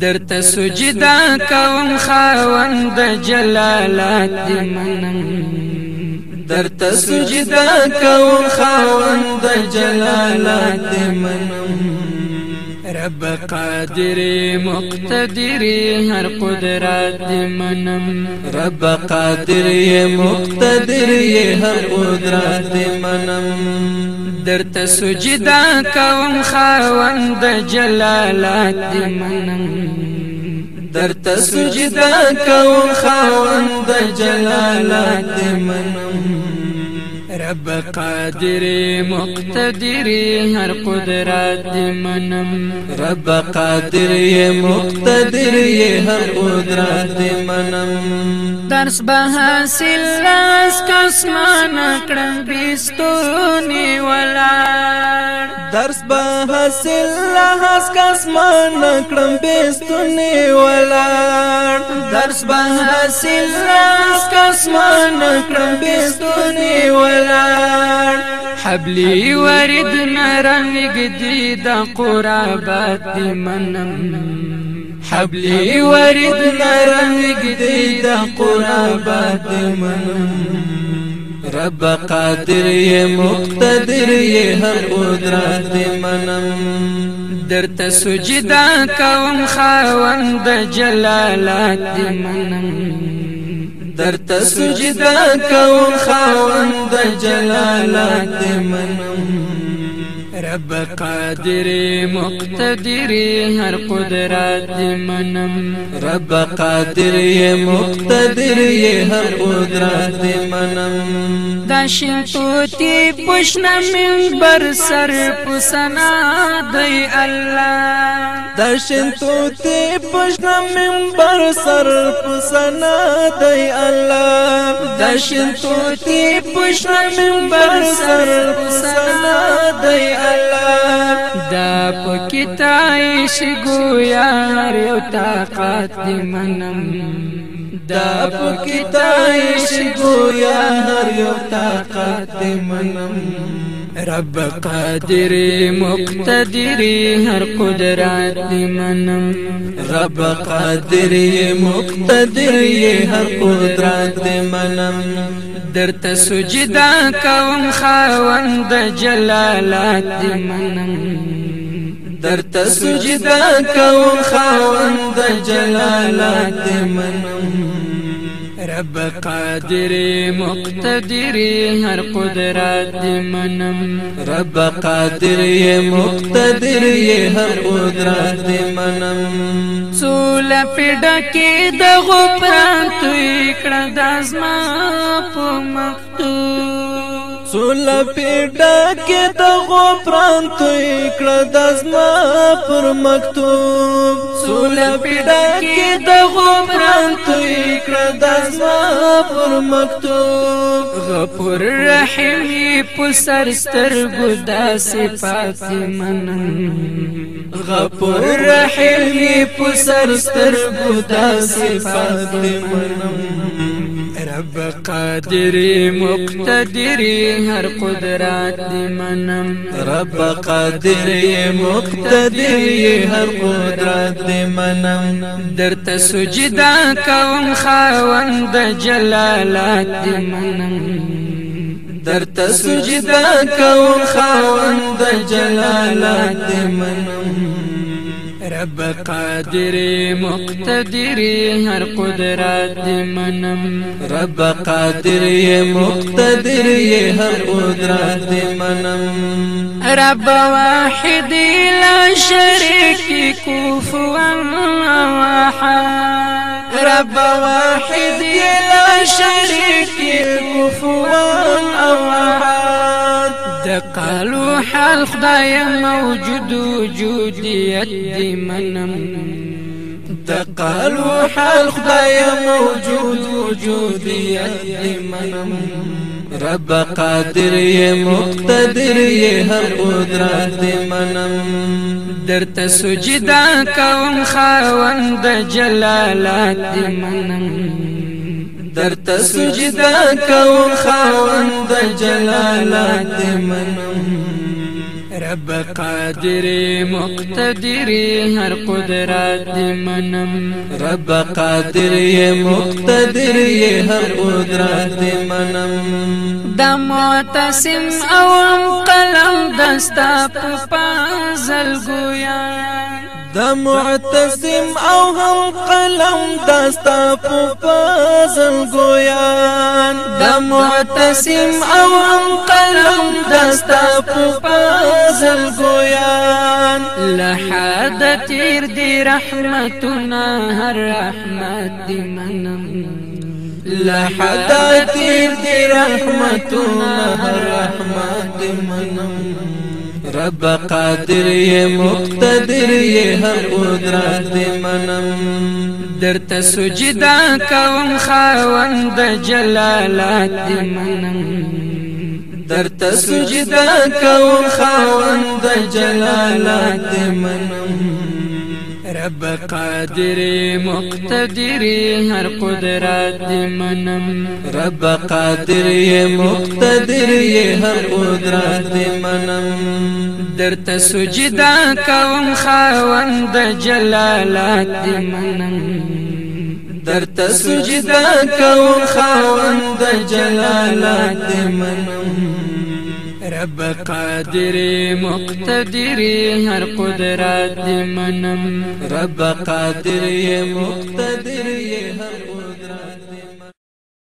درته سجدا کوم خاوند جلالات دی منم درته سجدا کوم خاوند جلالات دی منم رب قادر مقتدر هر قدرات منم رب قادر مقتدر هر قدرات منم در تسجدا کوم خاوند جلالات منم در تسجدا کوم خاوند جلالات منم رب قادر مقتدر هر قدرت منم رب قادر مقتدر هر قدرت منم درس به حاصل لاس کسمان کړم بیستونی ولار درس به حاصل لاس کسمان کړم بیستونی ولار درس بحاصل راس قسمان کړم بستونی ولار حبلي ورد نرنګ دی د قرابت دی منم حبلي ورد نرنگ دی دا قرابات منم رب قادر يا مقتدر يا هر قدرات منم درته سجدا کوم خاوند جلالات دی منم درته سجدا کوم خاوند جلالات دی منم رب قادری مقتدری هر قدرت منم رب قادری مقتدری هر قدرت منم دا شنطوتی پشنا من بر سر پسنا دی الله دا شنطوتی پشنا من بر سر پسنا دی الله دا شنطوتی پشنا من بر سر پسنا دی الله دا پکتایش گویا هر یو طاقت دی منم دا پکتایش گویا هر یو طاقت منم رب قادر مقتدر هر قدرت منم رب قادر مقتدر هر قدرت منم درت سجدا کوم خاوند جلالات منم درت سجدا کوم خاوند جلالات منم رب قادر مقتدر هر قدرت منم رب قادر مقتدر هر قدرت منم سول پډه کې د غفران تو کړه داسما په مکتوب سول پډه کې د غفران تو کړه داسما پر مکتوب رسول پیډا کې د غفران توې کړ د زما پر مکتوب غفور رحیم په سر سترګو د صفات منن غفور رحیم په سر سترګو د صفات منن رب قادری مقتدری هر قدرات منم رب قادری مقتدري هر قدرات منم درت سجدا كون خاوند جلالات منم درت سجدا كون خاوند جلالات منم رب قادری مقتدری هر قدرت منم رب قادری مقتدری هر قدرت منم رب واحد لا شریک کوف و رب واحد لا شریک کوف و د یا موجود وجودیت دی منم تقال وحال خدای موجود وجودیت دی منم رب قادر ی مقتدر ی هر قدرت منم درته سجدا کوم خاوند جلالات منم درته سجدا کوم خاوند جلالات منم رب قادری مقتدری هر قدرت منم رب قادری مقتدری هر قدرت منم د تسم او قلم دستا په پازل د معتصم او هم قلم داستا په فضل ګویان د معتصم او هم قلم داستا په فضل ګویان لحد تیر دی رحمتنا هر رحمت دی منم لحد تیر دی رحمتنا هر رحمت دی منم رب قادر یې مقتدر یې هر قدرت دې منم درته سجدا کوم خاوند جلالات دې منم درته سجدا کوم خاوند جلالات دې منم رب قادر مقتدر هر قدرت منم رب قادر مقتدر هر قدرت منم در تسجدا کوم خاوند جلالات منم در تسجدا کوم خاوند جلالات منم رب قادر مقتدر هر قدرات منم رب قادر مقتدر هر قدرات